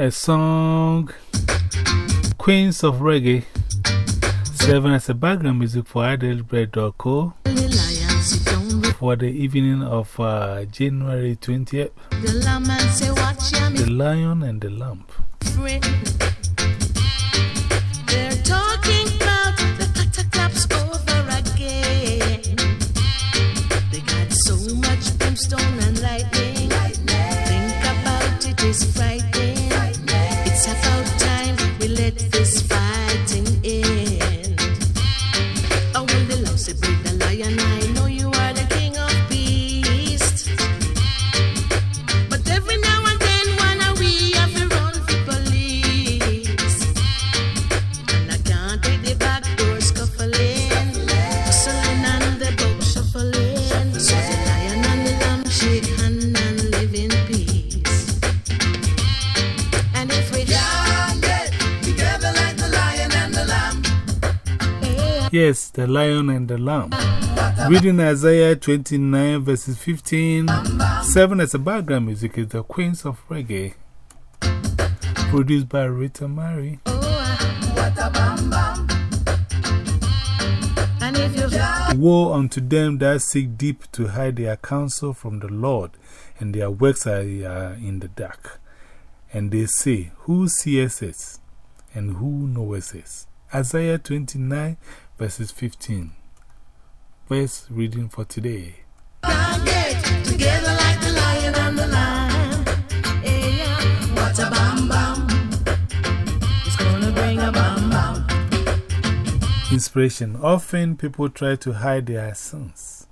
a song, Queens of Reggae, serving as a background music for Adelbread.co for the evening of uh, January 20th. The Lion and the Lamb. Brimstone and lightning. Think about it is frightening. Yes, the Lion and the Lamb. Reading Isaiah 29 verses 15. 7 as a background music is the Queens of Reggae. Produced by Rita Marley. Woe unto them that seek deep to hide their counsel from the Lord, and their works are in the dark. And they say, Who seeth it, and who knoweth it? Isaiah 29 verses 15. Verse reading for today. Inspiration. Often people try to hide their sins.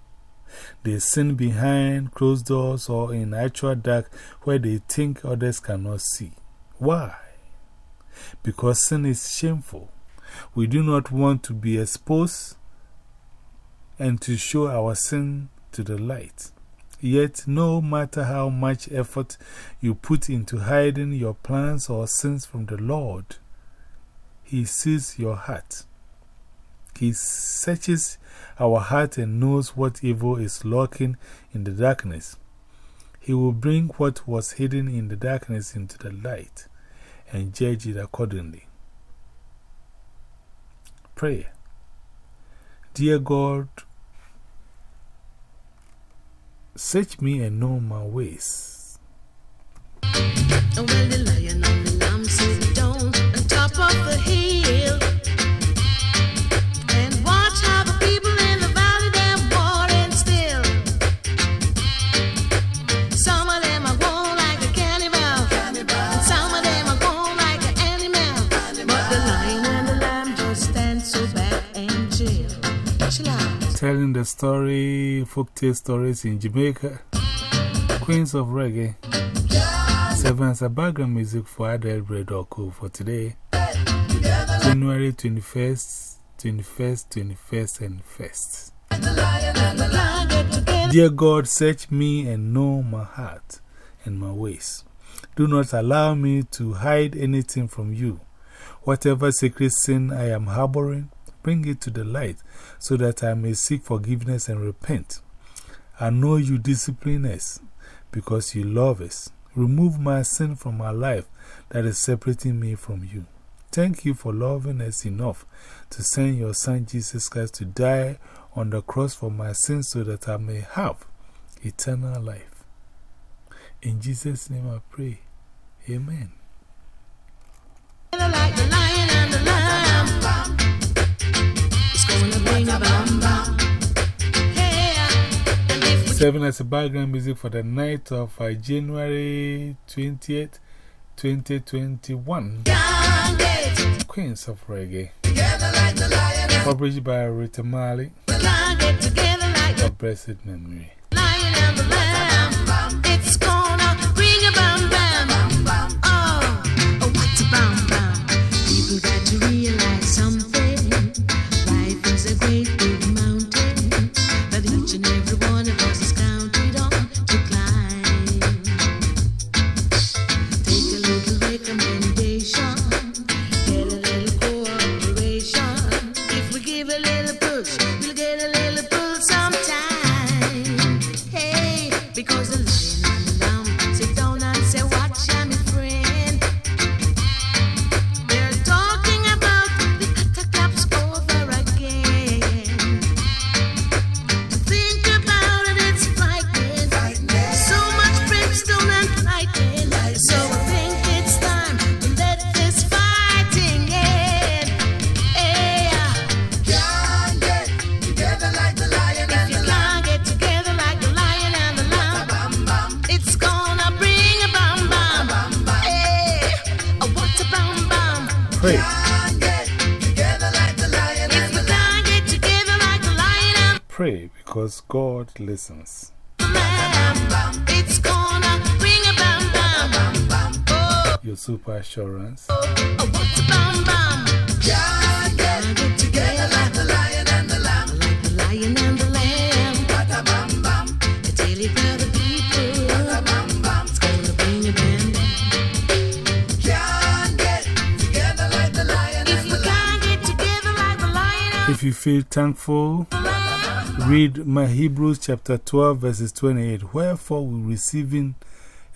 They sin behind closed doors or in actual dark where they think others cannot see. Why? Because sin is shameful. We do not want to be exposed and to show our sin to the light. Yet, no matter how much effort you put into hiding your plans or sins from the Lord, He sees your heart. He searches our heart and knows what evil is lurking in the darkness. He will bring what was hidden in the darkness into the light and judge it accordingly. Prayer. Dear God, search me and know my ways. Telling the story, folktale stories in Jamaica, Queens of Reggae. Seven as a background music for Adelbread.co for today, January 21st, 21st, 21st, and 1st. Can't get together. Dear God, search me and know my heart and my ways. Do not allow me to hide anything from you. Whatever secret sin I am harboring, bring it to the light so that I may seek forgiveness and repent. I know you discipline us because you love us. Remove my sin from my life that is separating me from you. Thank you for loving us enough to send your Son Jesus Christ to die on the cross for my sins so that I may have eternal life. In Jesus' name I pray. Amen. Seven as a background music for the night of uh, January 20th, 2021. can't Queens of Reggae. Published by Rita Marley. of blessed memory. realize something. Life is a great big mountain that little push, we'll get a little Pray because God listens. Your super assurance. Together like the lion and the lamb. Like the lion and the feel thankful, read my Hebrews chapter 12, verses 28. Wherefore, we receiving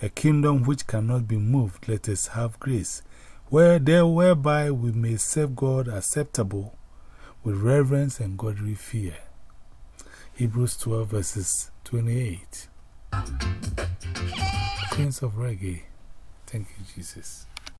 a kingdom which cannot be moved, let us have grace, where there whereby we may serve God acceptable with reverence and godly fear. Hebrews 12, verses 28. Prince of Reggae. Thank you, Jesus.